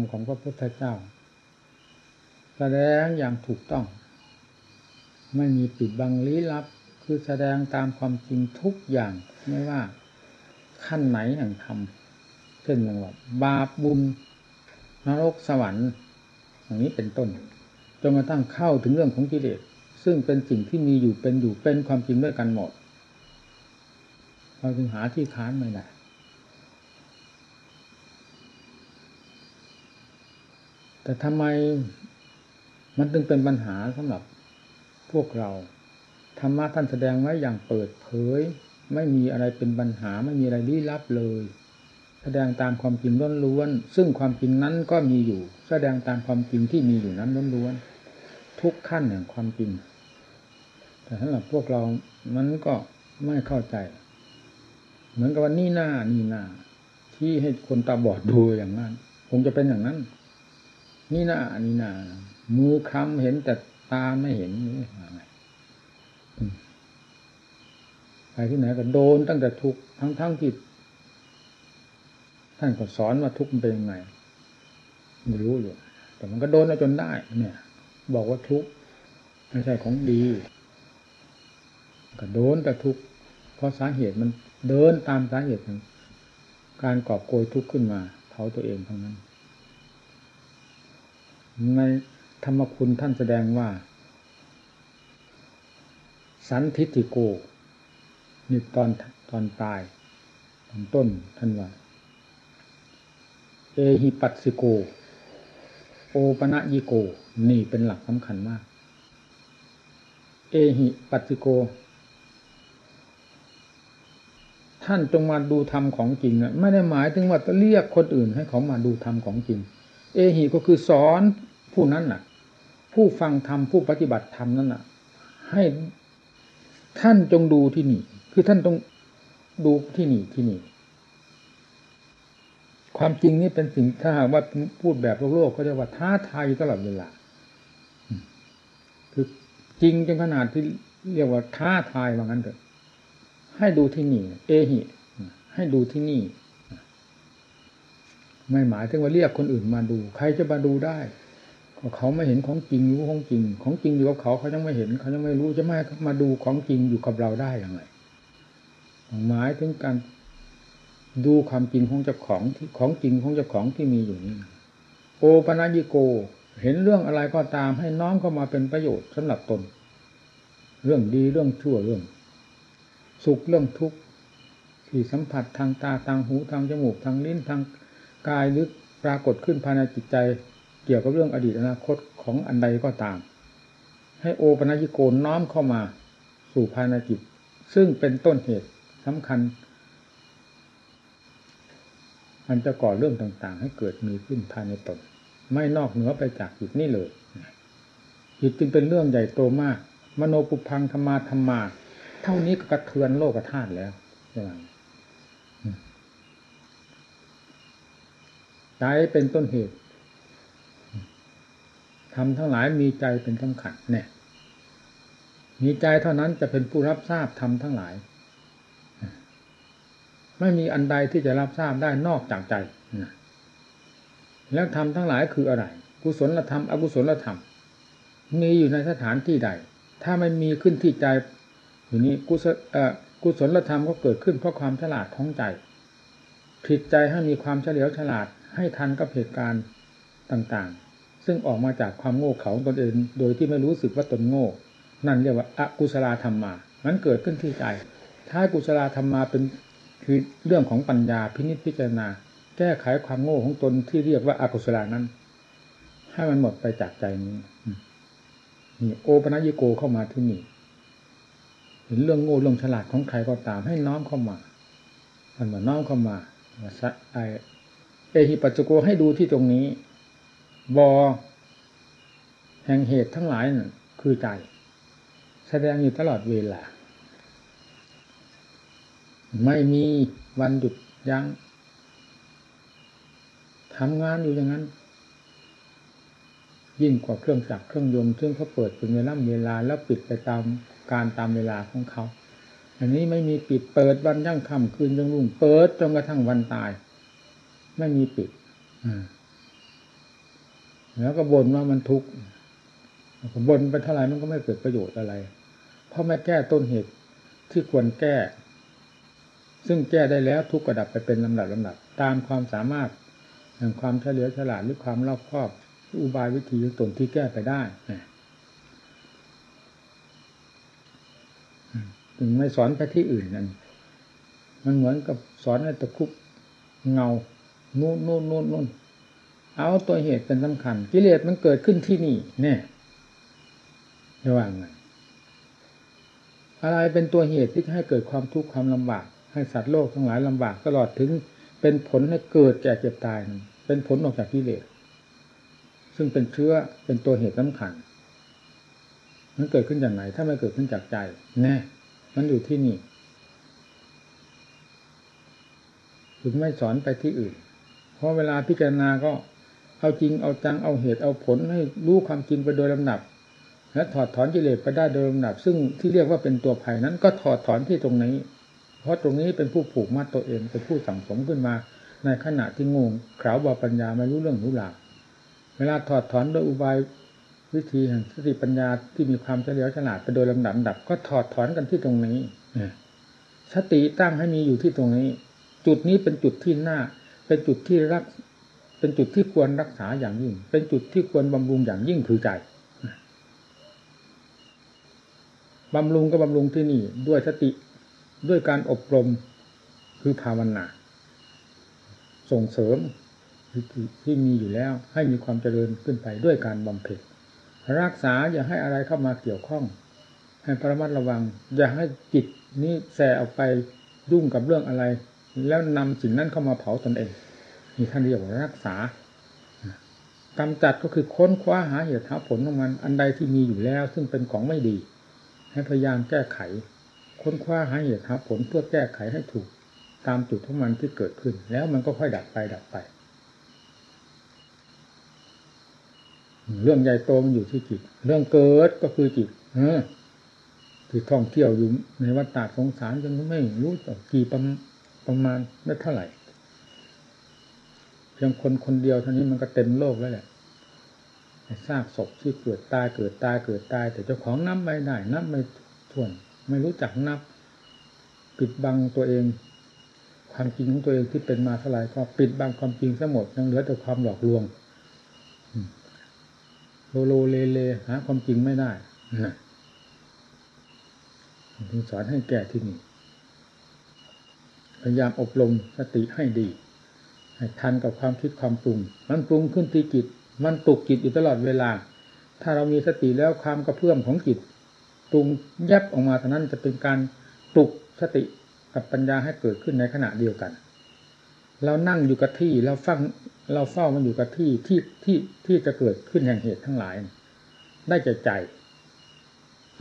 ำของพระพุทธเจ้า แสดงอย่างถูกต้อง ไม่มีปิดบังลี้ลับ คือแสดงตามความจริงทุกอย่างไม่ว่าขั้นไหนแห่งธรรมเช่นอย่างว่าบาปบุญนรกสวรรค์อย่างนี้เป็นต้นจนกระทั่งเข้าถึงเรื่องของกิเลสซึ่งเป็นสิ่งที่มีอยู่เป็นอยู่เป็นความจริงด้วยกันหมดเราจึงหาที่ค้านไม่ได้ แต่ทำไมมันจึงเป็นปัญหาสำหรับพวกเรา ธรรมะท่านแสดงไว้อย่างเปิดเผย ไม่มีอะไรเป็นปัญหาไม่มีอะไรลี้ลับเลย แสดงตามความจริงล้วนๆซึ่งความจริงนั้นก็มีอยู่ แสดงตามความจริงที่มีอยู่นั้นล้วนๆทุกขั้นแห่งความจริง แต่สำหรับพวกเรามันก็ไม่เข้าใจ เหมือนกับว่านี่หน้านี่หน้าที่ให้คนตาบอดดูอย่างนั้นคงจะเป็นอย่างนั้น นี่นานี่นามือคำเห็นแต่ตาไม่เห็นนี่อะไรไปที่ไหนก็โดนตั้งแต่ทุกทั้งทั้งที่ท่านก็สอนว่าทุกมันเป็นยังไงไม่รู้อยู่แต่มันก็โดนจนได้ เนี่ย บอกว่าทุกไม่ใช่ของดีก็โดนแต่ทุกเพราะสาเหตุมันเดินตามสาเหตุการกอบโกยทุกข์ขึ้นมาเผาตัวเองทั้งนั้น ในธรรมคุณท่านแสดงว่า สันทิติโกนี่ตอนตอนตายตอนต้นท่านว่า เอหิปัสสิโก โอปะยิโก นี่เป็นหลักสำคัญมาก เอหิปัสสิโก ท่านจงมาดูธรรมของจริงนะไม่ได้หมายถึงว่าจะเรียกคนอื่นให้เขามาดูธรรมของจริง เอหิก็คือสอนผู้นั้นน่ะ ผู้ฟังธรรมผู้ปฏิบัติธรรมนั้นน่ะ ให้ท่านจงดูที่นี่ คือท่านต้องดูที่นี่ที่นี่ ความจริงนี่เป็นสิ่งถ้าหากว่าพูดแบบโลกโลกก็จะว่าท้าทายตลอดเวลาคือจริงจนขนาดที่เรียกว่าท้าทายว่างั้นเถอะให้ดูที่นี่ เอหิให้ดูที่นี่ ไม่หมายถึงว่าเรียกคนอื่นมาดู ใครจะมาดูได้เขาไม่เห็นของจริงรู้ของจริง ของจริงอยู่กับเขาเขายังไม่เห็นเขายังไม่รู้จะไม่มาดูของจริงอยู่กับเราได้อย่างไรหมายถึงการดูความจริงของเจ้าของที่ของจริงของเจ้าของที่มีอยู่นี่โอปนัญิโก เห็นเรื่องอะไรก็ตามให้น้อมเข้ามาเป็นประโยชน์สำหรับตน เรื่องดีเรื่องชั่วเรื่อง สุขเรื่องทุกข์ที่สัมผัสทางตาทางหูทางจมูกทางลิ้นทาง กายหรือปรากฏขึ้นภายในจิตใจเกี่ยวกับเรื่องอดีตอนาคตของอันใดก็ตาม ให้โอปัญิโกน้อมเข้ามาสู่ภายในจิต ซึ่งเป็นต้นเหตุสำคัญมันจะก่อเรื่องต่างๆ ให้เกิดมีขึ้นภายในตน ไม่นอกเหนือไปจากจิตนี่เลยจิตจึงเป็นเรื่องใหญ่โตมาก มโนปุพังธรรมาธรรมา เท่านี้ก็กระเทือนโลกธาตุแล้วใช่ไหม ใจเป็นต้นเหตุทำทั้งหลายมีใจเป็นสำคัญเนี่ย มีใจเท่านั้นจะเป็นผู้รับทราบทำทั้งหลาย ไม่มีอันใดที่จะรับทราบได้นอกจากใจแล้วทำทั้งหลายคืออะไร กุศลธรรมอกุศลธรรม มีอยู่ในสถานที่ใด ถ้าไม่มีขึ้นที่ใจอย่างนี้กุศลกุศลธรรมก็เกิดขึ้นเพราะความฉลาดของใจผิดใจให้มีความเฉลียวฉลาด ให้ทันกับเหตุการณ์ต่างๆ ซึ่งออกมาจากความโง่เขลาตนเอง โดยที่ไม่รู้สึกว่าตนโง่ นั่นเรียกว่าอากุศลธรรมมา มันเกิดขึ้นที่ใจ ถ้ากุศลธรรมมาเป็นคือเรื่องของปัญญาพินิจพิจารณา แก้ไขความโง่ของตนที่เรียกว่าอากุศลนั้น ให้มันหมดไปจากใจนี้นี่โอปนัญิโกเข้ามาที่นี่เห็นเรื่องโง่เรื่องฉลาดของใครก็ตามให้น้อมเข้ามาท่านมาน้อมเข้ามาไอ เอหิปัจจุโกให้ดูที่ตรงนี้บอแห่งเหตุทั้งหลายนั่นคือใจ แสดงอยู่ตลอดเวลา ไม่มีวันหยุดยัง้งทำงานอยู่อย่างนั้น ยิ่งกว่าเครื่องจักรเครื่องยนต์ซึ่งเขาเปิดเป็นเวลาเวลาแล้วปิดไปตามการตามเวลาของเขา อันนี้ไม่มีปิดเปิดวันยั่งค่ำคืนยังรุ่งเปิดจนกระทั่งวันตาย ไม่มีปิดแล้วก็บ่นว่ามันทุกข์บ่นไปเท่าไหร่มันก็ไม่เกิดประโยชน์อะไร เพราะไม่แก้ต้นเหตุที่ควรแก้ ซึ่งแก้ได้แล้วทุกข์กระดับไปเป็นลำดับลำดับ ตามความสามารถแห่งความเฉลียวฉลาดหรือความรอบคอบ อุบายวิธีตนที่แก้ไปได้ถึงไม่สอนไปที่อื่นนั่นมันเหมือนกับสอนให้ตะคุบเงา นู่นนู่นนู่นนู่นเอาตัวเหตุเป็นสำคัญ กิเลสมันเกิดขึ้นที่นี่เนี่ยระว่างไงอะไรเป็นตัวเหตุที่ให้เกิดความทุกข์ความลำบาก ให้สัตว์โลกทั้งหลายลำบากตลอดถึงเป็นผลให้เกิดแก่เจ็บตายเป็นผลออกจากกิเลสซึ่งเป็นเชื้อเป็นตัวเหตุสำคัญ มันเกิดขึ้นจากไหน ถ้าไม่เกิดขึ้นจากใจแน่มันอยู่ที่นี่ถึงไม่สอนไปที่อื่น ราะเวลาพิจารณาก็เอาจริงเอาจังเอาเหตุเอาผลให้รู้ความจริงไปโดยลำดับ และถอดถอนกิเลสไปได้โดยลำดับ ซึ่งที่เรียกว่าเป็นตัวภัยนั้นก็ถอดถอนที่ตรงนี้ เพราะตรงนี้เป็นผู้ผูกมัดตัวเองเป็นผู้สั่งสมขึ้นมา ในขณะที่งงขาวบาปัญญาไม่รู้เรื่องรู้ราวเวลาถอดถอนโดยอุบายวิธีแห่งสติปัญญาที่มีความเฉลียวฉลาดไปโดยลำดับดับ ก็ถอดถอนกันที่ตรงนี้สติตั้งให้มีอยู่ที่ตรงนี้ จุดนี้เป็นจุดที่หน้า เป็นจุดที่รัก เป็นจุดที่ควรรักษาอย่างยิ่ง เป็นจุดที่ควรบำรุงอย่างยิ่งคือใจบำรุงก็บำรุงที่นี่ด้วยสติด้วยการอบรมคือภาวนา ส่งเสริมที่มีอยู่แล้วให้มีความเจริญขึ้นไปด้วยการบำเพ็ญรักษาอย่าให้อะไรเข้ามาเกี่ยวข้อง ให้ประมัดระวัง อย่าให้จิตนี้แสออกไปยุ่งกับเรื่องอะไร แล้วนำสิ่งนั้นเข้ามาเผาตนเองนี่ท่านเรียกว่ารักษากำจัดก็คือค้นคว้าหาเหตุหาผลของมันอันใดที่มีอยู่แล้ว ซึ่งเป็นของไม่ดี ให้พยายามแก้ไข ค้นคว้าหาเหตุหาผลเพื่อแก้ไขให้ถูก ตามจุดของมันที่เกิดขึ้น แล้วมันก็ค่อยดับไปดับไป เรื่องใหญ่โตมันอยู่ที่จิต เรื่องเกิดก็คือจิตเออที่ท่องเที่ยวอยู่ในวัฏฏะสงสารจนไม่รู้จักกี่ประ ประมาณไม่เท่าไหร่ เพียงคนคนเดียวเท่านี้มันก็เต็มโลกแล้วแหละซากศพที่เกิดตายเกิดตายเกิดตาย แต่เจ้าของนับไม่ได้นับไม่ถ้วน ไม่รู้จักนับ ปิดบังตัวเอง ความจริงของตัวเองที่เป็นมาเท่าไหร่ก็ปิดบังความจริงซะหมดยังเหลือแต่ความหลอกลวงโลโลเลเลหาความจริงไม่ได้นะสอนให้แก่ที่นี่ พยายามอบรมสติให้ดี ให้ทันกับความคิดความปรุง มันปรุงขึ้นที่จิต มันตุกจิตอยู่ตลอดเวลา ถ้าเรามีสติแล้วความกระเพื่อมของจิตปรุงยับออกมาเท่านั้นจะเป็นการปลุกสติกับปัญญาให้เกิดขึ้นในขณะเดียวกัน เรานั่งอยู่กับที่เราฟังเราเฝ้ามันอยู่กับที่ที่ที่ที่จะเกิดขึ้นแห่งเหตุทั้งหลาย ได้ใจใจ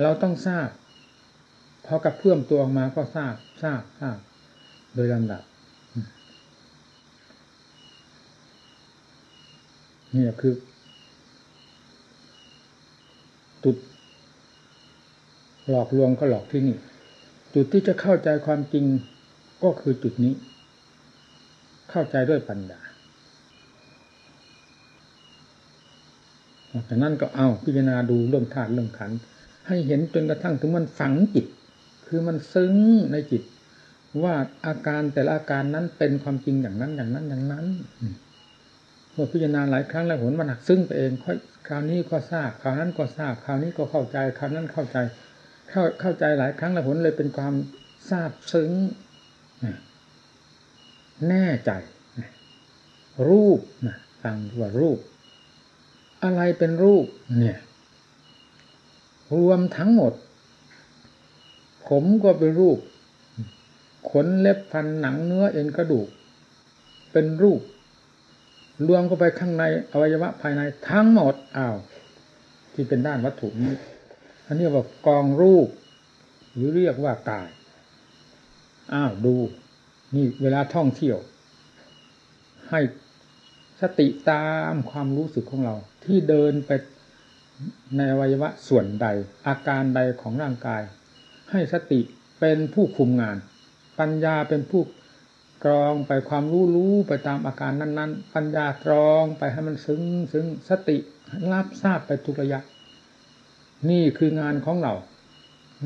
เราต้องทราบพอกับเพื่อมตัวออกมาก็ทราบทราบทราบ โดยลำดับนี่คือ จุด หลอกลวงก็หลอกที่นี่ จุดที่จะเข้าใจความจริงก็คือจุดนี้ เข้าใจด้วยปัญญาจากนั้นก็เอาพิจารณาดูเรื่องธาตุเรื่องขัน ให้เห็นจนกระทั่งถึงมันฝังจิต คือมันซึ้งในจิต ว่าอาการแต่ละอาการนั้นเป็นความจริงอย่างนั้นอย่างนั้นอย่างนั้นเมื่อพิจารณาหลายครั้งแล้วผลมันหักซึ้งไปเองค่อยคราวนี้ก็ทราบคราวนั้นก็ทราบคราวนี้ก็เข้าใจคราวนั้นเข้าใจ เข้าเข้าใจหลายครั้งแล้วผลเลยเป็นความทราบซึ้งแน่ใจ รูปนะฟังว่ารูป อะไรเป็นรูป เนี่ย รวมทั้งหมด ผมก็เป็นรูป ขนเล็บฟันหนังเนื้อเอ็นกระดูก เป็นรูปรวมเข้าไปข้างในอวัยวะภายในทั้งหมดอ้าวที่เป็นด้านวัตถุนี้อันนี้ว่ากองรูป หรือเรียกว่ากายอ้าวดู นี่เวลาท่องเที่ยว ให้สติตามความรู้สึกของเรา ที่เดินไปในอวัยวะส่วนใด อาการใดของร่างกาย ให้สติเป็นผู้คุมงาน ปัญญาเป็นผู้กรองไปความรู้รู้ไปตามอาการนั้นๆ ปัญญาตรองไปให้มันซึ้งซึ้งสติรับทราบไปทุกระยะ นี่คืองานของเรา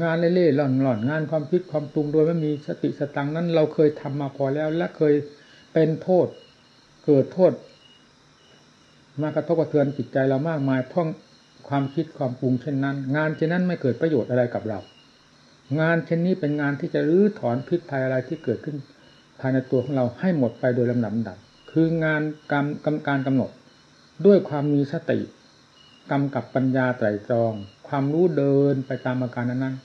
งานเล่ๆหล่อนๆงานความคิดความปรุงโดยไม่มีสติสตังนั้น เราเคยทำมาพอแล้ว และเคยเป็นโทษ เกิดโทษ มากระทบกระเทือนจิตใจเรามากมายเพราะความคิดความปรุงเช่นนั้น งานเช่นนั้นไม่เกิดประโยชน์อะไรกับเรา งานเช่นนี้เป็นงานที่จะรื้อถอนพิษภัยอะไรที่เกิดขึ้น ภายในตัวของเราให้หมดไปโดยลำดับดับคืองานกรรมกรรมการกำหนด ด้วยความมีสติกำกับปัญญาไตรตรอง ความรู้เดินไปตามอาการนั้น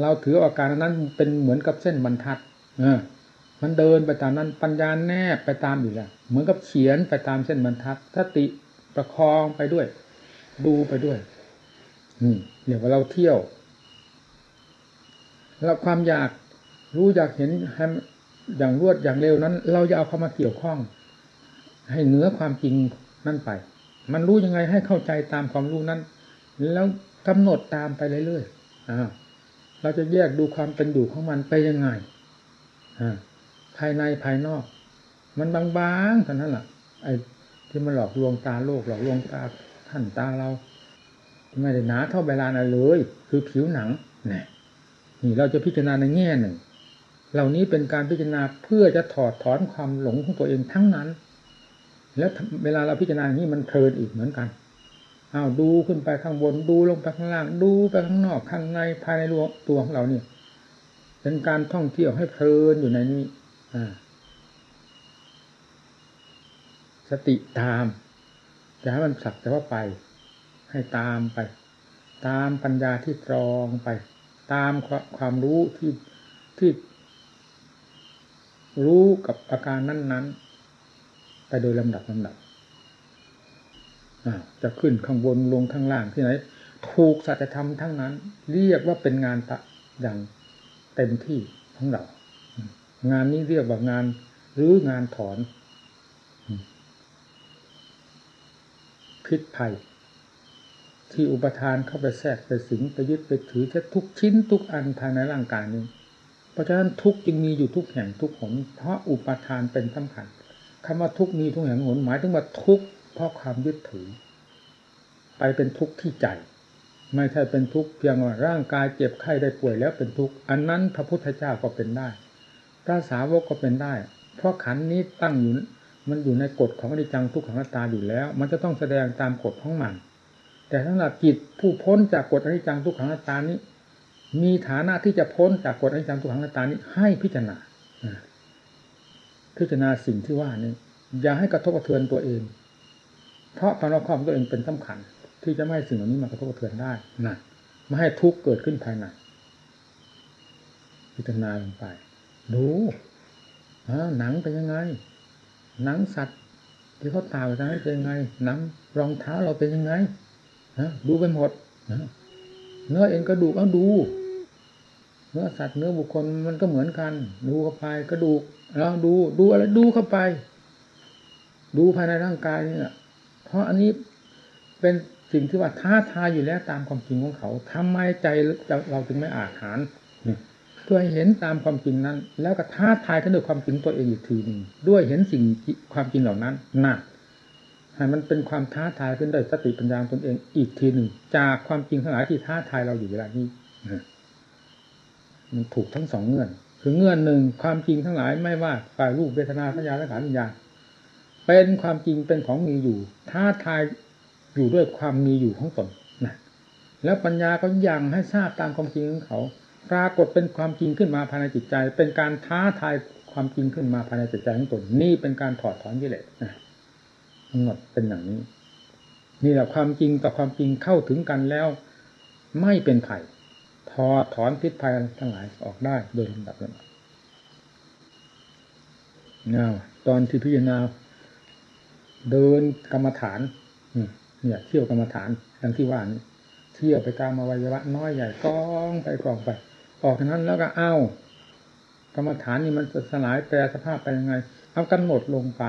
เราถืออาการนั้นเป็นเหมือนกับเส้นบรรทัด เออ มันเดินไปตามนั้นปัญญาแนบไปตามอยู่แล้วเหมือนกับเขียนไปตามเส้นบรรทัดสติประคองไปด้วย ดูไปด้วยนี่เรียกว่าเราเที่ยว แล้วความอยากรู้อยากเห็นอย่างรวดอย่างเร็วนั้น เราจะเอาเข้ามาเกี่ยวข้อง ให้เหนือความจริงนั่นไป มันรู้ยังไงให้เข้าใจตามความรู้นั้น แล้วกำหนดตามไปเรื่อยๆอ่าเราจะแยกดูความเป็นอยู่ของมันไปยังไงอ่าภายในภายนอก มันบางๆเท่านั้นแหละไอ้ที่มันหลอกลวงตาโลกหลอกลวงตาท่านตาเรา ไม่ได้หนาเท่าเวลาอะเลย คือผิวหนังเนี่ย นี่เราจะพิจารณาในแง่หนึ่ง เหล่านี้เป็นการพิจารณาเพื่อจะถอดถอนความหลงของตัวเองทั้งนั้น แล้วเวลาเราพิจารณาอย่างนี้มันเพลินอีกเหมือนกันอ้าวดูขึ้นไปข้างบนดูลงไปข้างล่าง ดูไปข้างนอกข้างในภายในตัวของเราเนี่ย เป็นการท่องเที่ยวให้เพลินอยู่ในนี้สติตามจะให้มันสักแต่ว่าไป ให้ตามไป ตามปัญญาที่ตรองไป ตามความรู้ที่ที่รู้กับอาการนั้น ๆ ไปโดยลำดับลำดับจะขึ้นข้างบนลงข้างล่างที่ไหน ถูกสัจธรรมทั้งนั้น เรียกว่าเป็นงานตะอย่างเต็มที่ของเรา งานนี้เรียกว่างานหรืองานถอนพิษภัย ที่อุปทานเข้าไปแทรกไปสิงไปยึดไปถือแค่ทุกชิ้นทุกอันภายในร่างกายนี้ เพราะฉะนั้นทุกจึงมีอยู่ทุกแห่งทุกหนเพราะอุปทานเป็นสำคัญคำว่าทุกมีทุกแห่งหนหมายถึงว่าทุกเพราะความยึดถือ ไปเป็นทุกข์ที่ใจ ไม่ใช่เป็นทุกข์เพียงว่าร่างกายเจ็บไข้ได้ป่วยแล้วเป็นทุกข์อันนั้นพระพุทธเจ้าก็เป็นได้พระสาวกก็เป็นได้ เพราะขันนี้ตั้งอยู่มันอยู่ในกฎของอนิจจังทุกขังตาอยู่แล้ว มันจะต้องแสดงตามกฎของมัน แต่สำหรับจิตผู้พ้นจากกฎอนิจจังทุกขังตานี้ มีฐานะที่จะพ้นจากกฎอนิจจังทุกขังตานี้ให้พิจารณาพิจารณาสิ่งที่ว่านี้ อย่าให้กระทบกระเทือนตัวเอง เพราะความรอบคอบตัวเองเป็นสำคัญ ที่จะไม่ให้สิ่งเหล่านี้มากระทบกระเทือนได้นะไม่ให้ทุกข์เกิดขึ้นภายในพิจารณาลงไป ดูหนังเป็นยังไง หนังสัตว์ที่เขาตากไว้เป็นยังไงหนังรองเท้าเราเป็นยังไง ฮะดูไปหมดเนื้อเอ็นกระดูกเอาดู เนื้อสัตว์เนื้อบุคคลมันก็เหมือนกัน ดูเข้าไปกระดูกเราดูดูอะไรดูเข้าไป ดูภายในร่างกายนี่แหละเพราะอันนี้เป็นสิ่งที่ว่าท้าทายอยู่แล้วตามความจริงของเขาทำไมใจเราจึงไม่อาจหารเพื่อเห็นตามความจริงนั้น แล้วก็ท้าทายกันด้วยความจริงตัวเองอีกทีหนึ่งด้วยเห็นสิ่งความจริงเหล่านั้นน่ะ ให้มันเป็นความท้าทายขึ้นด้วยสติปัญญาตนเองอีกทีหนึ่ง จากความจริงทั้งหลายที่ท้าทายเราอยู่เวลานี้มันถูกทั้งสองเงื่อน คือเงื่อนหนึ่งความจริงทั้งหลายไม่ว่าฝ่ายรูปเวทนาสัญญาและขันธ์วิญญาณเป็นความจริงเป็นของมีอยู่ ท้าทายอยู่ด้วยความมีอยู่ของตนนะแล้วปัญญาก็ยังให้ทราบตามความจริงของเขา ปรากฏเป็นความจริงขึ้นมาภายในจิตใจ เป็นการท้าทายความจริงขึ้นมาภายในจิตใจของตนนี่เป็นการถอดถอนกิเลสนะ เป็นอย่างนี้ นี่แหละความจริงกับความจริงเข้าถึงกันแล้ว ไม่เป็นไผ่ถอถอนพิษภัยทั้งหลายออกได้โดยลำดับลำดับเนี่ยตอนที่พิจารณาเดินกรรมฐานเนี่ยเที่ยวกรรมฐานดังที่ว่านี้เที่ยวไปตามอวัยวะน้อยใหญ่กองไปกองไป ออกนั้นแล้วก็เอากรรมฐานนี่มันจะสลายแปรสภาพไปยังไง เอากำหนดลงไป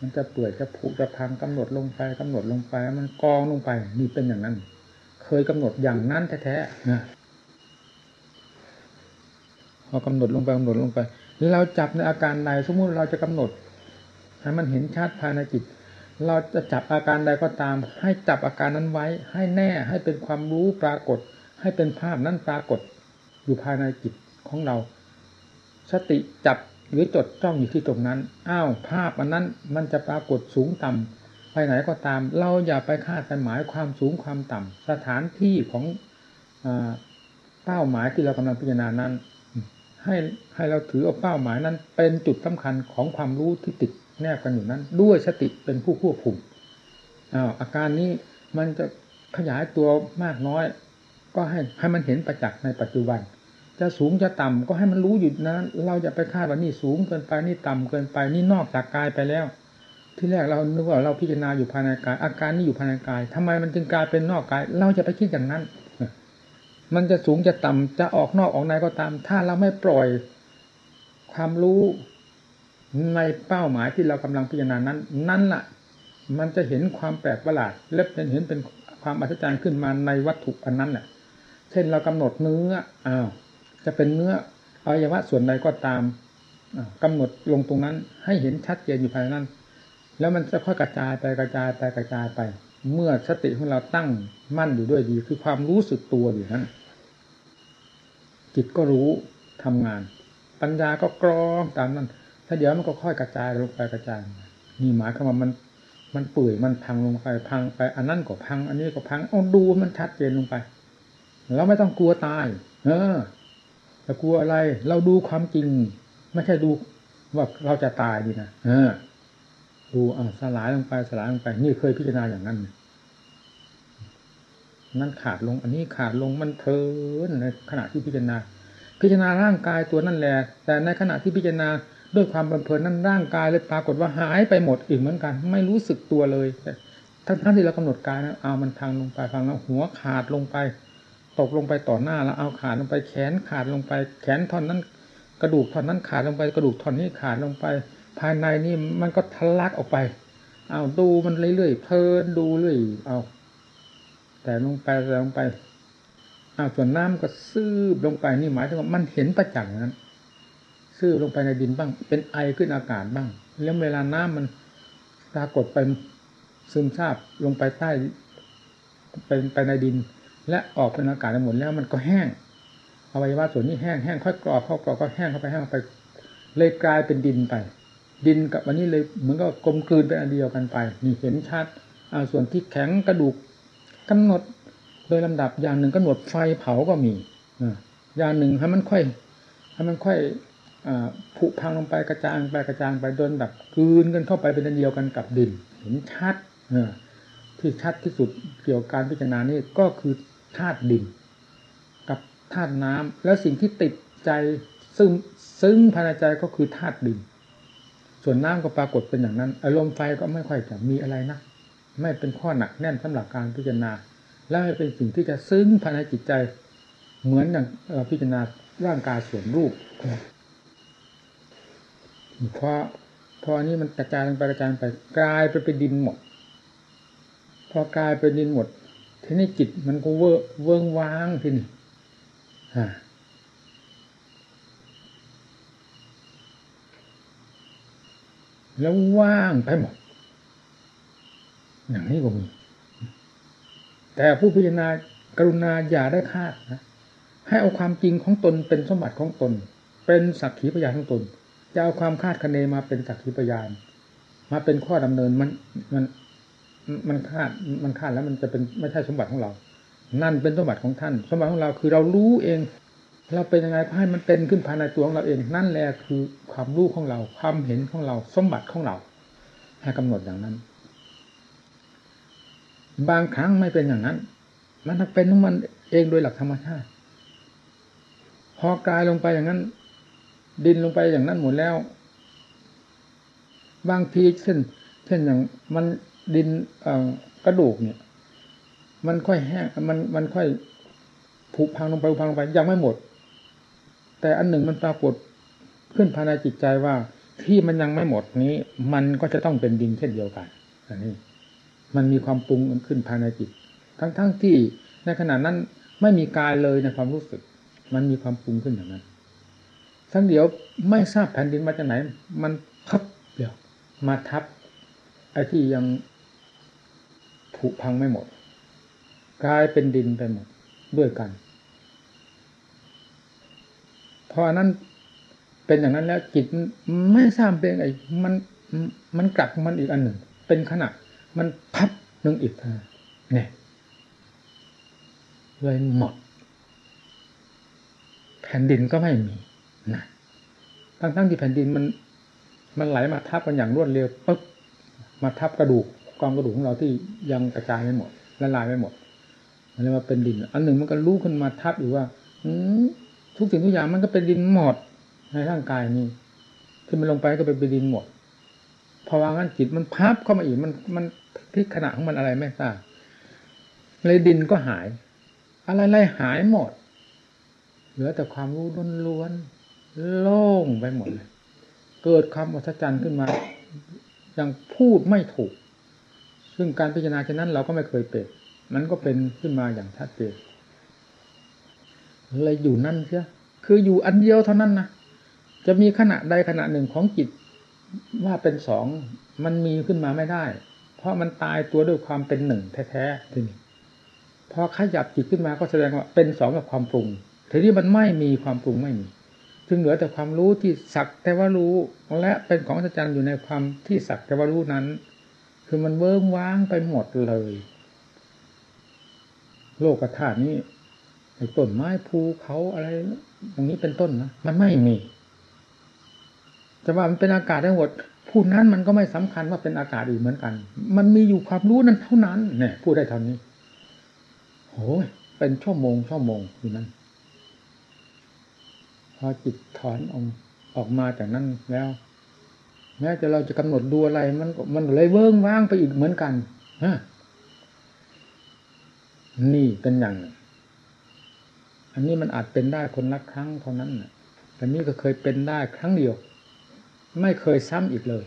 มันจะเปื่อยจะผุจะพังกำหนดลงไปกำหนดลงไป มันกองลงไปนี่เป็นอย่างนั้น เคยกำหนดอย่างนั้นแท้ๆนะพอกำหนดลงไปกำหนดลงไปเราจับในอาการใดสมมุติเราจะกำหนดให้มันเห็นชัดภายในจิต เราจะจับอาการใดก็ตาม ให้จับอาการนั้นไว้ ให้แน่ให้เป็นความรู้ปรากฏ ให้เป็นภาพนั้นปรากฏ อยู่ภายในจิตของเรา สติจับ หรือจดจ้องอยู่ที่ตรงนั้น อ้าวภาพอันนั้นมันจะปรากฏสูงต่ำไปไหนก็ตาม เราอย่าไปคาดหมายความสูงความต่ำสถานที่ของเป้าหมายที่เรากำลังพิจารณานั้น ให้ให้เราถือเอาเป้าหมายนั้น เป็นจุดสำคัญของความรู้ที่ติดแนบกันอยู่นั้น ด้วยสติเป็นผู้ควบคุมอ้าวอาการนี้มันจะขยายตัวมากน้อย ก็ให้ให้มันเห็นประจักษ์ในปัจจุบัน จะสูงจะต่ำก็ให้มันรู้อยู่นะ เราจะไปคาดว่านี่สูงเกินไปนี่ต่ำเกินไปนี่นอกจากกายไปแล้ว ที่แรกเรานึกว่าเราพิจารณาอยู่ภายในกาย อาการนี้อยู่ภายในกายทำไมมันจึงกลายเป็นนอกกาย เราจะไปคิดอย่างนั้น มันจะสูงจะต่ำจะออกนอกออกในก็ตาม ถ้าเราไม่ปล่อยความรู้ในเป้าหมายที่เรากำลังพิจารณานั้น นั่นละ่ะ มันจะเห็นความแปลกประหลาด และเป็นเห็นเป็นความอัศจรรย์ขึ้นมาในวัตถุอันนั้นแหละเช่นเรากำหนดเนื้ออ้าว จะเป็นเนื้ออวัยวะส่วนใดก็ตามกำหนดลงตรงนั้น ให้เห็นชัดเจนอยู่ภายในนั้น แล้วมันจะค่อยกระจายไปกระจายไปกระจายไป เมื่อสติของเราตั้งมั่นอยู่ด้วยดี คือความรู้สึกตัวอยู่นั้นจิตก็รู้ทำงาน ปัญญาก็กรองตามนั้นถ้าเดี๋ยวมันก็ค่อยกระจายลงไปกระจายนี่หมายความว่ามัน มันเปื่อยมันพังลงไปพังไปอันนั้นก็พัง อันนี้ก็พังเอาดูมันชัดเจนลงไปเราไม่ต้องกลัวตาย เออ จะกลัวอะไร เราดูความจริง ไม่ใช่ดูว่าเราจะตายดีนะเออ ดูอ่าสลายลงไปสลายลงไป นี่เคยพิจารณาอย่างนั้นนั่นขาดลง อันนี้ขาดลงมันเทินในขณะที่พิจารณา พิจารณาร่างกายตัวนั่นแหละแต่ในขณะที่พิจารณาด้วยความบันเพลินนั้นร่างกายเลยปรากฏว่าหายไปหมดอีกเหมือนกัน ไม่รู้สึกตัวเลยทั้งทั้งที่เรากำหนดกายนะเอามันพังลงไปพังแล้วหัวขาดลงไป ตกลงไปต่อหน้าแล้วเอาขาดลงไปแขนขาดลงไป แขนท่อนนั้น กระดูกท่อนนั้นขาดลงไป กระดูกท่อนนี้ขาดลงไป ภายในนี่มันก็ทะลักออกไป เอาดูมันเรื่อยๆเพลินดูเรื่อยเอา แต่ลงไปแต่ลงไปเอาส่วนน้ำก็ซืบลงไปนี่หมายถึงว่ามันเห็นประจักษ์นั้นซืบลงไปในดินบ้าง เป็นไอขึ้นอากาศบ้าง แล้วเวลาน้ำมันปรากฏไปซึมซาบลงไปใต้เป็นไปในดิน และออกเป็นอากาศหมดแล้วมันก็แห้งอวัยวะส่วนนี้แห้งแห้งค่อยกรอบเข้ากรอบก็แห้งเข้าไปแห้งไป เลยกลายเป็นดินไป ดินกับวันนี้เลยเหมือนก็กลมกลืนเป็นอันเดียวกันไปนี่เห็นชัดอาส่วนที่แข็งกระดูกกำหนดโดยลำดับอย่างหนึ่งกำหนดไฟเผาก็มีอย่างหนึ่งให้มันค่อยให้มันค่อยผุพังลงไปกระจางไปกระจางไปโดนแบบกลืนกันเข้าไปเป็นอันเดียวกันกับดิน เห็นชัด ที่ชัดที่สุดเกี่ยวกับการพิจารณานี่ก็คือธาตุดิน กับธาตุน้ำแล้วสิ่งที่ติดใจซึ่งซึ้งภายในใจก็คือธาตุดิน ส่วนน้ำก็ปรากฏเป็นอย่างนั้น อารมณ์ไฟก็ไม่ค่อยจะมีอะไรนะ ไม่เป็นข้อหนักแน่นสำหรับการพิจารณา แล้วเป็นสิ่งที่จะซึ้งภายในจิตใจ เหมือนอย่างพิจารณาร่างกายส่วนรูปพอพอนี้มันกระจายไปกระจายไปกลายไปเป็นดินหมด พอกลายเป็นดินหมด ทีนี้จิตมันก็เวเวิงว้างทีนี่แล้วว่างไปหมด อย่างนี้ก็มี แต่ผู้พิจารณากรุณาอย่าได้คาดนะ ให้เอาความจริงของตนเป็นสมบัติของตน เป็นสักขีพยานของตนจะเอาความคาดคะเนมาเป็นสักขีพยาน มาเป็นข้อดำเนินมันมัน มันคาดมันคาดแล้วมันจะเป็นไม่ใช่สมบัติของเรา นั่นเป็นสมบัติของท่าน สมบัติของเราคือเรารู้เอง เราเป็นยังไงให้มันเป็นขึ้นภายในตัวของเราเอง นั่นแหละคือความรู้ของเรา ความเห็นของเรา สมบัติของเรา ให้กำหนดอย่างนั้น บางครั้งไม่เป็นอย่างนั้น มันเป็นของมันเองโดยหลักธรรมชาติ พอกลายลงไปอย่างนั้น ดินลงไปอย่างนั้นหมดแล้ว บางทีเช่น เช่นอย่างมัน ดินกระดูกเนี่ย มันค่อยแห้งมันมันค่อยผุพังลงไปผุพังลงไปยังไม่หมด แต่อันหนึ่งมันปรากฏขึ้นภายในจิตใจว่าที่มันยังไม่หมดนี้ มันก็จะต้องเป็นดินเช่นเดียวกันอันนี้ มันมีความปรุงขึ้นภายในจิต ทั้งๆทที่ในขณะนั้นไม่มีกายเลยในความรู้สึก มันมีความปรุงขึ้นอย่างนั้นทั้งเดียวไม่ทราบแผ่นดินมาจากไหน มันพับเดียวมาทับไอ้ที่ยัง ผุพังไม่หมด กลายเป็นดินไปหมดด้วยกันพออันนั้นเป็นอย่างนั้นแล้วจิตไม่ทราบเป็นไอ้มันมันกลับมันอีกอันหนึ่ง เป็นขณะมันพับนึงอีกเนี่ยเลยหมด แผ่นดินก็ไม่มีนะทั้งๆที่แผ่นดินมัน มันไหลมาทับกันอย่างรวดเร็วปึ๊บมาทับกระดูก กองกระดูกของเราที่ยังกระจายไม่หมดละลายไม่หมด มันเลยมาเป็นดิน อันหนึ่งมันก็รู้ขึ้นมาทับอยู่ว่า อืทุกสิ่งทุกอย่างมันก็เป็นดินหมดในร่างกายนี้ที่มันลงไปก็เป็นดินหมดพอวางงั้นจิตมันพับเข้ามาอีกมันมันพิขณะของมันอะไรไม่ทราบเลยดินก็หาย อะไรไรหายหมด เหลือแต่ความรู้ล้วนโล่งไปหมดเลยเกิดความอัศจรรย์ขึ้นมา ยังพูดไม่ถูก ซึ่งการพิจารณาเช่นนั้นเราก็ไม่เคยเป็น มันก็เป็นขึ้นมาอย่างชัดเจนเลยอยู่นั่นเชียคืออยู่อันเดียวเท่านั้นนะจะมีขณะใดขณะหนึ่งของจิตว่าเป็นสองมันมีขึ้นมาไม่ได้ เพราะมันตายตัวด้วยความเป็นหนึ่งแท้ๆทีนี้พอขยับจิตขึ้นมาก็แสดงว่าเป็นสองกับความปรุงทีนี้มันไม่มีความปรุงไม่มีจึงเหลือแต่ความรู้ที่สักแต่ว่ารู้และเป็นของสัจจันอยู่ในความที่สักแต่ว่ารู้นั้น คือมันเบิ้งว้างไปหมดเลย โลกธาตุนี้ต้นไม้ภูเขาอะไรอย่างนี้เป็นต้นนะมันไม่มีจะว่ามันเป็นอากาศทั้งหมดพูดนั้นมันก็ไม่สำคัญว่าเป็นอากาศอีกเหมือนกัน มันมีอยู่ความรู้นั้นเท่านั้นเนี่ยพูดได้เท่านี้โอ้ยเป็นชั่วโมงชั่วโมงอยู่นั้น พอจิตถอนออกออกมาจากนั้นแล้ว แม้จะเราจะกำหนดดูอะไร มันมันเลยเวิ้งว่างไปอีกเหมือนกันฮะนี่เป็นอย่างอันนี้มันอาจเป็นได้คนละครั้งเท่านั้นแต่นี่ก็เคยเป็นได้ครั้งเดียว ไม่เคยซ้ำอีกเลย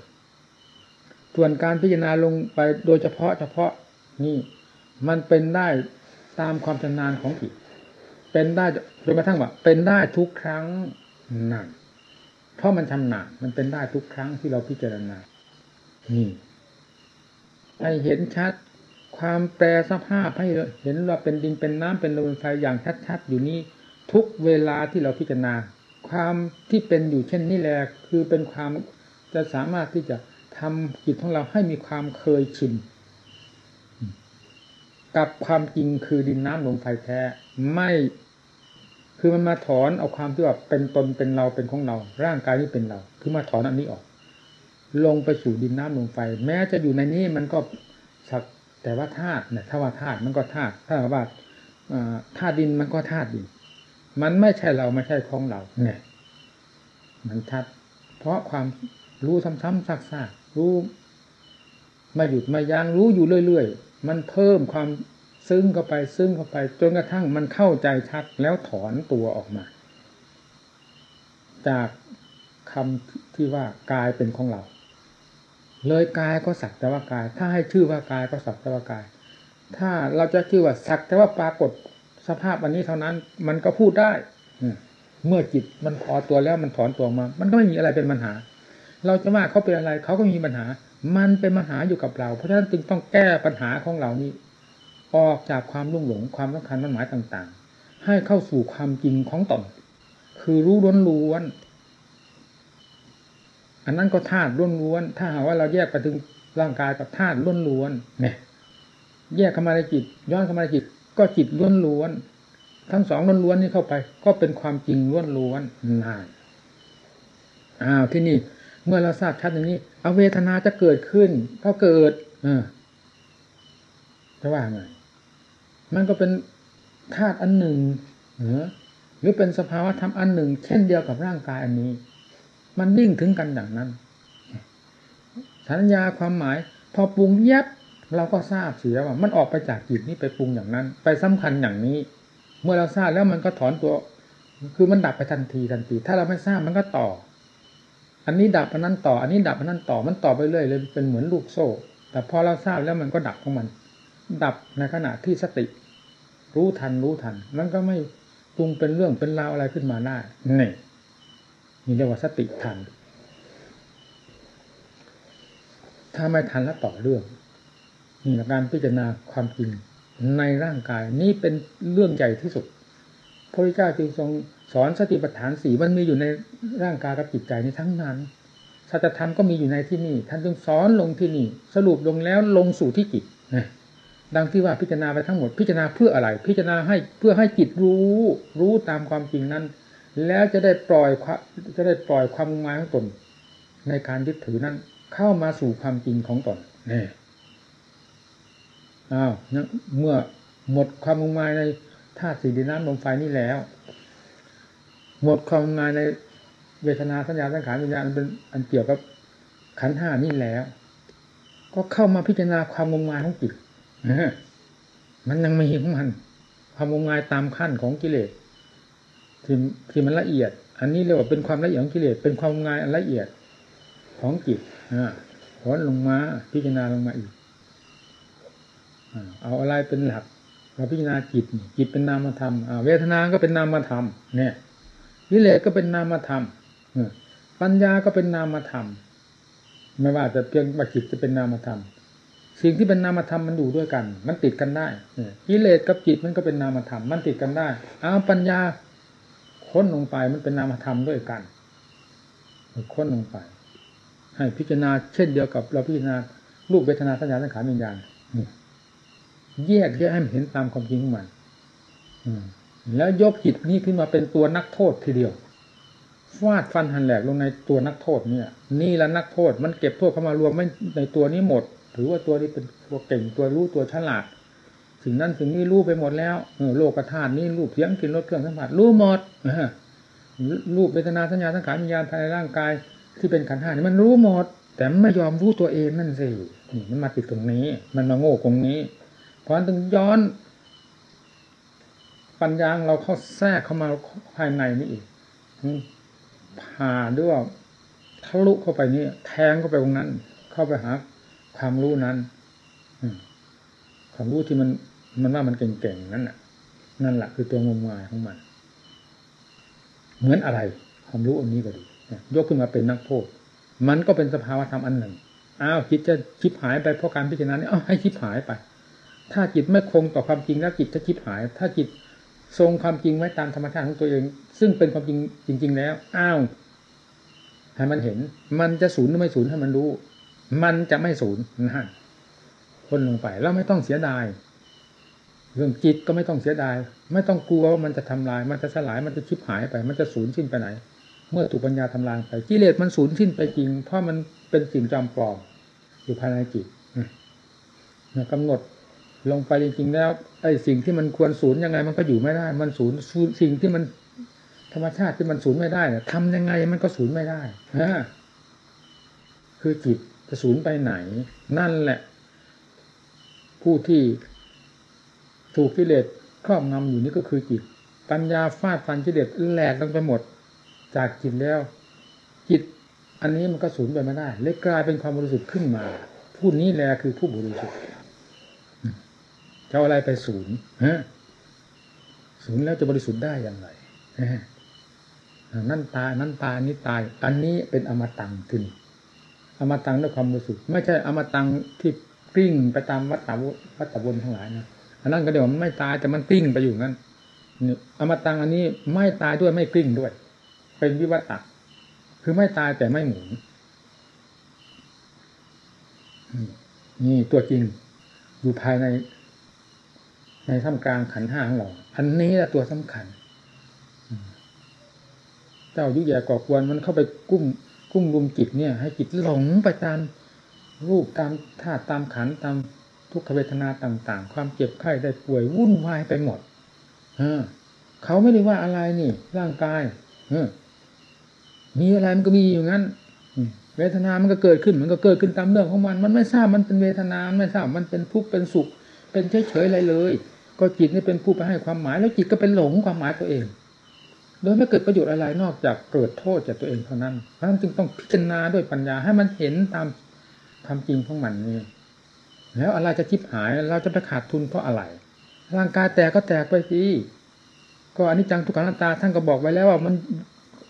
ส่วนการพิจารณาลงไปโดยเฉพาะเฉพาะนี่ มันเป็นได้ตามความชำนาญของจิตเป็นได้จนกระทั่งว่าเป็นได้ทุกครั้งนั่น เพราะมันชำนาญมันเป็นได้ทุกครั้งที่เราพิจารณา นี่ให้เห็นชัด ความแปรสภาพให้เห็นว่าเป็นดินเป็นน้ำเป็นลมเป็นไฟอย่างชัดๆอยู่นี้ทุกเวลาที่เราพิจารณา ความที่เป็นอยู่เช่นนี้แหละคือเป็นความจะสามารถที่จะทำจิตของเราให้มีความเคยชินกับความจริงคือดินน้ำลมไฟแท้ไม่ คือมันมาถอนเอาความที่ว่าเป็นตนเป็นเราเป็นของเรา ร่างกายนี้เป็นเรา คือมาถอนอันนี้ออก ลงไปสู่ดินน้ำลมไฟ แม้จะอยู่ในนี้มันก็สักแต่ว่าธาตุเนี่ยถ้าว่าธาตุมันก็ธาตุถ้าว่าธาตุดินมันก็ธาตุดิน มันไม่ใช่เราไม่ใช่ของเรา เนี่ย มันชัด เพราะความรู้ซ้ำๆซักๆรู้ไม่หยุดไม่ยั้งรู้อยู่เรื่อยๆ มันเพิ่มความ ซึ้งเข้าไปซึ้งเข้าไป จนกระทั่งมันเข้าใจชัดแล้วถอนตัวออกมา จากคำที่ว่ากายเป็นของเรา เลยกายก็สักแต่ว่ากาย ถ้าให้ชื่อว่ากายก็สักแต่ว่ากาย ถ้าเราจะชื่อว่าสักแต่ว่าปรากฏสภาพอันนี้เท่านั้น มันก็พูดได้เมื่อจิตมันพอตัวแล้วมันถอนตัวมา มันก็ไม่มีอะไรเป็นปัญหา เราจะว่าเขาเป็นอะไรเขาก็มีปัญหา มันเป็นปัญหาอยู่กับเรา เพราะฉะนั้นจึงต้องแก้ปัญหาของเรานี้ ออกจากความลุ่งหลงความสำคัญมันหมายต่าง ๆ ให้เข้าสู่ความจริงของตนคือรู้ล้วนล้วน อันนั้นก็ธาตุล้วนๆถ้าหากว่าเราแยกไปถึงร่างกายกับธาตุล้วนๆเนี่ยแยกเข้ามาในจิต ย้อนเข้ามาในจิต ก็จิตล้วนๆทั้งสองล้วนๆนี่เข้าไป ก็เป็นความจริงล้วนๆนานอ้าวที่นี่ เมื่อเราทราบชัดอย่างนี้เอาเวทนาจะเกิดขึ้น ก็เกิด เออจะว่าไง มันก็เป็นธาตุอันหนึ่งหรือเป็นสภาวะธรรมอันหนึ่ง เช่นเดียวกับร่างกายอันนี้ มันวิ่งถึงกันอย่างนั้น สัญญาความหมาย พอปรุงยับเราก็ทราบเสียว่ามันออกไปจากจิตนี้ไปปรุงอย่างนั้น ไปสำคัญอย่างนี้ เมื่อเราทราบแล้วมันก็ถอนตัว คือมันดับไปทันทีทันที ถ้าเราไม่ทราบมันก็ต่อ อันนี้ดับอันนั้นต่อ อันนี้ดับอันนั้นต่อมันต่อไปเรื่อยเลยเป็นเหมือนลูกโซ่ แต่พอเราทราบแล้วมันก็ดับของมัน ดับในขณะที่สติ รู้ทันรู้ทัน มันก็ไม่ปรุงเป็นเรื่องเป็นราวอะไรขึ้นมาได้นี่นี่เรียกว่าสติทัน ถ้าไม่ทันแล้วต่อเรื่อง นี่การพิจารณาความจริงในร่างกายนี่เป็นเรื่องใหญ่ที่สุด พระพุทธเจ้าจึงทรงสอนสติปัฏฐานสี่มันมีอยู่ในร่างกายกับจิตใจนี้ทั้งนั้นสัจธรรมก็มีอยู่ในที่นี่ ท่านจึงสอนลงที่นี่ สรุปลงแล้วลงสู่ที่จิตนะ ดังที่ว่าพิจารณาไปทั้งหมดพิจารณาเพื่ออะไร พิจารณาให้เพื่อให้จิตรู้รู้ตามความจริงนั้น แล้วจะได้ปล่อยจะได้ปล่อยความงายของตน ในการยึดถือนั้น เข้ามาสู่ความจริงของตนนี่อ้าวเมื่อหมดความงมงายในธาตุสี่ดินน้ำลมไฟนี่แล้ว หมดความงมายในเวทนาสัญญาสังขารวิญญาณเป็นอันเกี่ยวกับขันห้านี่แล้ว ก็เข้ามาพิจารณาความงมงายของจิต มันยังมีของมันความงมงายตามขั้นของกิเลสที่ที่มันละเอียด อันนี้เรียกว่าเป็นความละเอียดของกิเลสเป็นความงมงายอันละเอียดของจิตถอนลงมาพิจารณาลงมาอีกเอาอะไรเป็นหลักเราพิจารณาจิตจิตเป็นนามธรรมเวทนาก็เป็นนามธรรมเนี่ยวิเลศก็เป็นนามธรรมปัญญาก็เป็นนามธรรม ไม่ว่าจะเพียงว่าจิตจะเป็นนามธรรม สิ่งที่เป็นนามธรรมมันอยู่ด้วยกัน มันติดกันได้กิเลสกับจิตมันก็เป็นนามธรรมมันติดกันได้เอาปัญญาค้นลงไปมันเป็นนามธรรมด้วยกันค้นลงไป ให้พิจารณาเช่นเดียวกับเราพิจารณารูปเวทนาสัญญาสังขารวิญญาณแยกแยกให้เห็นตามความจริงของมันแล้วยกจิตนี้ขึ้นมาเป็นตัวนักโทษทีเดียวฟาดฟันหันแหลกลงในตัวนักโทษเนี่ย นี่ละนักโทษมันเก็บโทษเข้ามารวมไม่ในตัวนี้หมด ถือว่าตัวนี้เป็นตัวเก่งตัวรู้ตัวฉลาดสิ่งนั้นสิ่งนี้รู้ไปหมดแล้วโลกธาตุนี้รูปเสียงกินรสเครื่องสัมผัสรู้หมดรูปเวทนาสัญญาสังขารวิญญาณภายในร่างกายที่เป็นขันธ์ห้านี่มันรู้หมด แต่ไม่ยอมรู้ตัวเองนั่นสิมันมาติดตรงนี้ มันมาโง่ตรงนี้ เพราะนั้นต้องย้อน ปัญญาเราเข้าแทรกเข้ามาภายในนี่อีกผ่าด้วยทะลุเข้าไปนี่แทงเข้าไปตรงนั้น เข้าไปหา ความรู้นั้นความรู้ที่มันมันว่ามันเก่งๆนั่นแหะนั่นแหละคือตัวงมงายของมัน เหมือนอะไร ความรู้อันนี้ก็ดียกขึ้นมาเป็นนักโทษมันก็เป็นสภาวะธรรมอันหนึ่งอ้าวจิตจะชิบหายไปเพราะการพิจารณาเนี่ยอ้าวให้ชิบหายไป ถ้าจิตไม่คงต่อความจริงแล้วจิตจะชิบหาย ถ้าจิตทรงความจริงไว้ตามธรรมชาติของตัวเอง ซึ่งเป็นความจริงจริง ๆ แล้ว อ้าวให้มันเห็น มันจะศูนย์หรือไม่ศูนย์ให้มันรู้ มันจะไม่ศูนย์นะคนลงไปแล้วไม่ต้องเสียดาย เรื่องจิตก็ไม่ต้องเสียดาย ไม่ต้องกลัวว่ามันจะทำลาย มันจะสลายมันจะชิบหายไป มันจะสูญสิ้นไปไหน เมื่อถูกปัญญาทำลายไปกิเลสมันสูญสิ้นไปจริง เพราะมันเป็นสิ่งจำปลอมอยู่ภายในจิตกำหนดลงไปจริงๆแล้วไอ้สิ่งที่มันควรศูนย์ยังไง มันก็อยู่ไม่ได้ มันศูนย์สิ่งที่มันธรรมชาติที่มันศูนย์ไม่ได้เนี่ยทำยังไงมันก็ศูนย์ไม่ได้ฮะคือจิต จะศูนย์ไปไหน นั่นแหละ ผู้ที่ถูกกิเลสครอบงำอยู่นี่ก็คือจิต ปัญญาฟาดฟันกิเลสแหลกลงไปหมด จากจิตแล้ว จิต อันนี้มันก็ศูนย์ไปไม่ได้เลยกลายเป็นความบริสุทธิ์ขึ้นมา ผู้นี้แหละคือผู้บริสุทธิ์จะอะไรไปศูนย์ฮะศูนย์แล้วจะบริสุทธิ์ได้อย่างไรนั่นตายนั่นตายนี้ตาย อันนี้เป็นอมตังขึ้น อมตังด้วยความบริสุทธิ์ไม่ใช่อมตังที่กลิ้งไปตามวัฏฏะวัฏฏะวนทั้งหลายนะอันนั้นก็เดี๋ยวมันไม่ตายแต่มันกลิ้งไปอยู่นั้นอมตังอันนี้ไม่ตายด้วยไม่กลิ้งด้วย เป็นวิวัตะคือไม่ตายแต่ไม่หมุนนี่ตัวจริงอยู่ภายใน ในท่ามกลางขันห้าของเราอันนี้แหละตัวสำคัญ เจ้ายุแย่ก่อกวนมันเข้าไปกุ้ม กุ้มรุมจิตเนี่ย ให้จิตหลงไปตามรูปตามธาตุตามขันตามทุกขเวทนาต่าง ๆ ความเจ็บไข้ได้ป่วยวุ่นวายไปหมดเขาไม่ได้ว่าอะไรนี่ ร่างกายเอมีอะไรมันก็มีอยู่งั้นเวทนามันก็เกิดขึ้น มันก็เกิดขึ้นตามเรื่องของมัน มันไม่ทราบมันเป็นเวทนาไม่ทราบมันเป็นทุกข์เป็นสุข เป็นเฉยๆอะไรเลย ก็จิตนี่เป็นผู้ไปให้ความหมาย แล้วจิตก็เป็นหลงความหมายตัวเอง โดยไม่เกิดประโยชน์อะไรนอกจากเกิดโทษจากตัวเองเท่านั้นเพราะนั้นจึงต้องพิจารณาด้วยปัญญาให้มันเห็นตามความจริงของมันนี่แล้วอะไรจะชิบหายเราจะไปขาดทุนเพราะอะไร ร่างกายแตกก็แตกไปสิก็อันนี้จังทุกขังตาท่านก็บอกไว้แล้วว่ามัน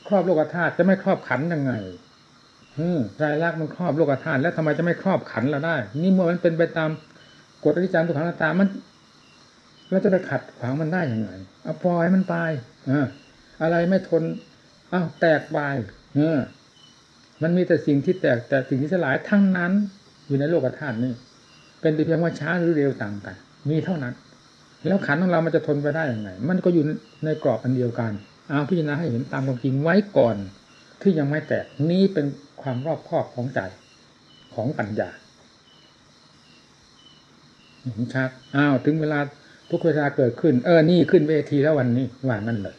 ครอบโลกธาตุจะไม่ครอบขันยังไงอืมรายลักมันครอบโลกธาตุแล้วทำไมจะไม่ครอบขันเราได้ นี่เมื่อมันเป็นไปตามกฎอนิจจังทุกขังตตามันเราจะไปขัดขวางมันได้ยังไงเอาปล่อยมันไปอ่า อะไรไม่ทนอ้าวแตกไปเออมันมีแต่สิ่งที่แตกแต่สิ่งที่สลายทั้งนั้น อยู่ในโลกธาตุนี่เป็นแต่เพียงว่าช้าหรือเร็วต่างกัน มีเท่านั้น แล้วขันของเรามันจะทนไปได้อย่างไรมันก็อยู่ในกรอบอันเดียวกันเอาพิจารณาให้เห็นตามความจริงไว้ก่อน ที่ยังไม่แตกนี้เป็นความรอบคอบของใจของปัญญาเห็นชัดอ้าวถึงเวลาทุกเวลาเกิดขึ้น เออนี่ขึ้นเวทีแล้ววันนี้ว่านั่นเลย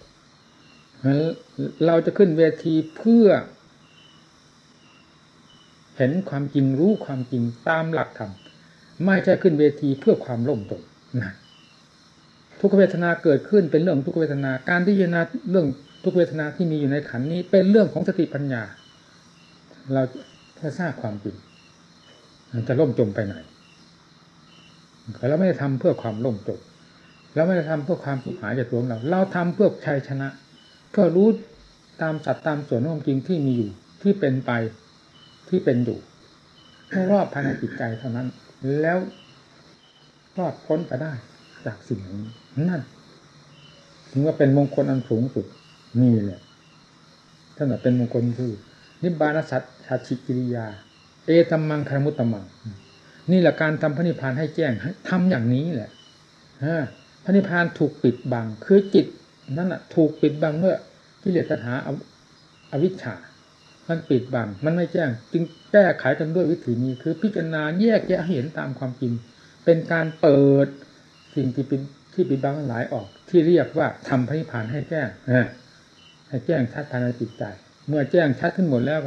เราจะขึ้นเวทีเพื่อ เห็นความจริงรู้ความจริงตามหลักธรรมไม่ใช่ขึ้นเวทีเพื่อความล่มตนนะทุกเวทนาเกิดขึ้นเป็นเรื่องทุกเวทนาการที่ยนาเรื่องทุกเวทนาที่มีอยู่ในขันนี้ เป็นเรื่องของสติปัญญา เราถ้าทราบความจริงจะล่มจมไปไหนเราไม่ได้ทำเพื่อความล่มจมเราไม่ได้ทำเพื่อความสุขหายจากตัวของเรา เราทำเพื่อชัยชนะ เพื่อรู้ตามสัตว์ตามส่วนของจริงที่มีอยู่ ที่เป็นไปที่เป็นอยู่ให้รอบภายในจิตใจเท่านั้น แล้วรอดพ้นไปได้จากสิ่งนี้นั่นถึงว่าเป็นมงคลอันสูงสุดนี่แหละท่านเป็นมงคลคือนิบานสัตชัชิกิริยา เอตัมมังคารมุตตมัง นี่แหละการทำพระนิพพานให้แจ้งทำอย่างนี้แหละพระนิพพานถูกปิดบังคือจิต นั่นอะ ถูกปิดบังเมื่อกิเลสตัณหาอวิชชา มันปิดบัง มันไม่แจ้ง จึงแก้ไขกันด้วยวิถีนี้ คือพิจารณาแยกแยะเห็นตามความจริง เป็นการเปิดสิ่งที่ปิดที่ปิดบังหลายออก ที่เรียกว่าทำพระนิพพานให้แจ้งให้แจ้งชัดภายในจิตใจ เมื่อแจ้งชัดขึ้นหมดแล้ว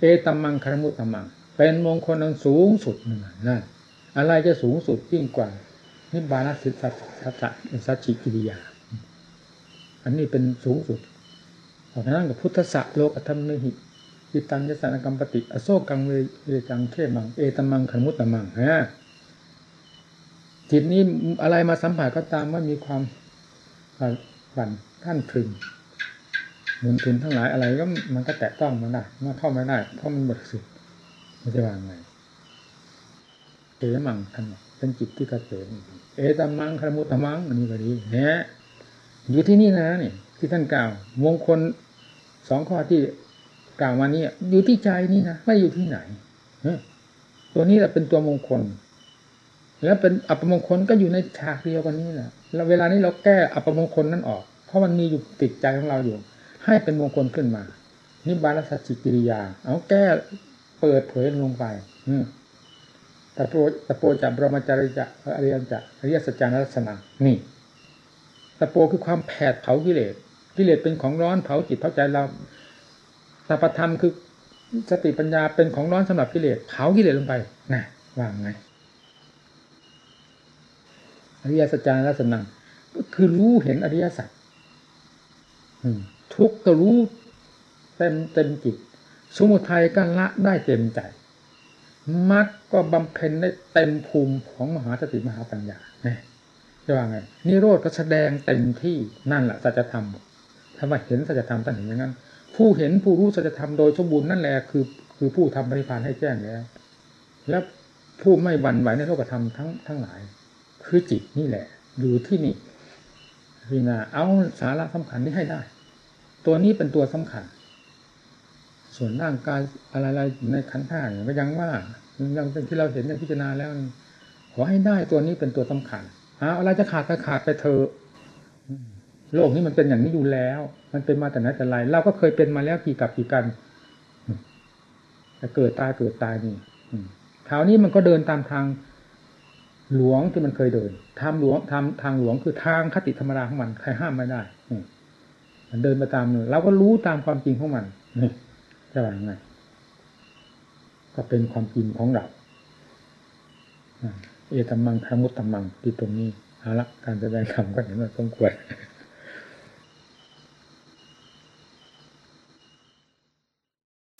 เอตัมมังคารมุตตัมมัง เป็นมงคลอันสูงสุดนั่นอะไรจะสูงสุดยิ่งกว่านิบานสิสัจจะสัจจิกิริยา อันนี้เป็นสูงสุดเพราะฉะนั้นกับพุทธะโลกธรรมนิหิจิตังยสานกรรมปฏิอโศกังเวจังเทมังเอตมังคารมุตตมังฮะจิตนี้อะไรมาสัมผัสก็ตามว่ามีความหวั่นท่านพึงหมุนทุนทั้งหลายอะไรก็มันก็แตะต้องมันได้มันเข้าไม่ได้เพราะมันหมดสิทธิ์มันจะวางไงเอมังท่านเป็นจิตที่กระเสมเอตมังคารมุตมังอันนี้ก็ดีเนี่ย อยู่ที่นี่นะนี่ที่ท่านกล่าว มงคลสองข้อที่กล่าวมานี้อยู่ที่ใจนี่นะไม่อยู่ที่ไหนตัวนี้แหละเป็นตัวมงคล แล้วเป็นอัปมงคลก็อยู่ในฉากเดียวกันนี้แหละแล้วเวลานี้เราแก้อัปมงคลนั้นออก เพราะมันมีอยู่ติดใจของเราอยู่ ให้เป็นมงคลขึ้นมานิบาลสัจจิกิริยา เอาแก้เปิดเผยลงไป อืมตะโปตะโปจับรมจาริจะอริยจักอริยสัจจานัสนานี่ ตะโปคือความแผดเผากิเลสกิเลสเป็นของร้อนเผาจิตเผาใจเราสัพธรรมคือสติปัญญาเป็นของร้อนสำหรับกิเลสเผากิเลสลงไปนะว่างไงอริยสัจจานัสนังก็คือรู้เห็นอริยสัจทุกก็รู้เต็มเต็มจิต สมุทัยก็ละได้เต็มใจมรรคก็บำเพ็ญได้เต็มภูมิของมหาสติมหาปัญญาเนี่ย จะว่าไงนิโรธก็แสดงเต็มที่นั่นแหละสัจธรรมถ้าว่าเห็นสัจธรรมท่านเห็นอย่างนั้น ผู้เห็นผู้รู้สัจธรรมโดยสมบูรณ์นั่นแหละคือ คือผู้ทำปฏิพานให้แจ้งแล้ว และผู้ไม่หวั่นไหวในโลกธรรมทั้งทั้งหลาย คือจิตนี่แหละ อยู่ที่นี่พินาเอาสาระสำคัญนี้ให้ได้ ตัวนี้เป็นตัวสำคัญ ส่วนร่างกายอะไรๆในขันธ์ห้าก็ยังว่ายังที่เราเห็นในพิจารณาแล้ว ขอให้ได้ตัวนี้เป็นตัวสำคัญ เอาอะไรจะขาดก็ขาดไปเถอะโลกนี้มันเป็นอย่างนี้อยู่แล้ว มันเป็นมาแต่ไหนแต่ไรเราก็เคยเป็นมาแล้วกี่กับกี่กันแต่เกิดตายเกิดตายนี่คราวนี้มันก็เดินตามทางหลวงที่มันเคยเดินทำหลวงทำทางหลวงคือทางคติธรรมราของมันใครห้ามไม่ได้มันเดินมาตามเราก็รู้ตามความจริงของมันนี่จะว่าไงก็เป็นความจริงของเรา เอตัมมังคามุตตัมมังที่ตรงนี้เอาละการแสดงธรรมก็เห็นว่าสมควร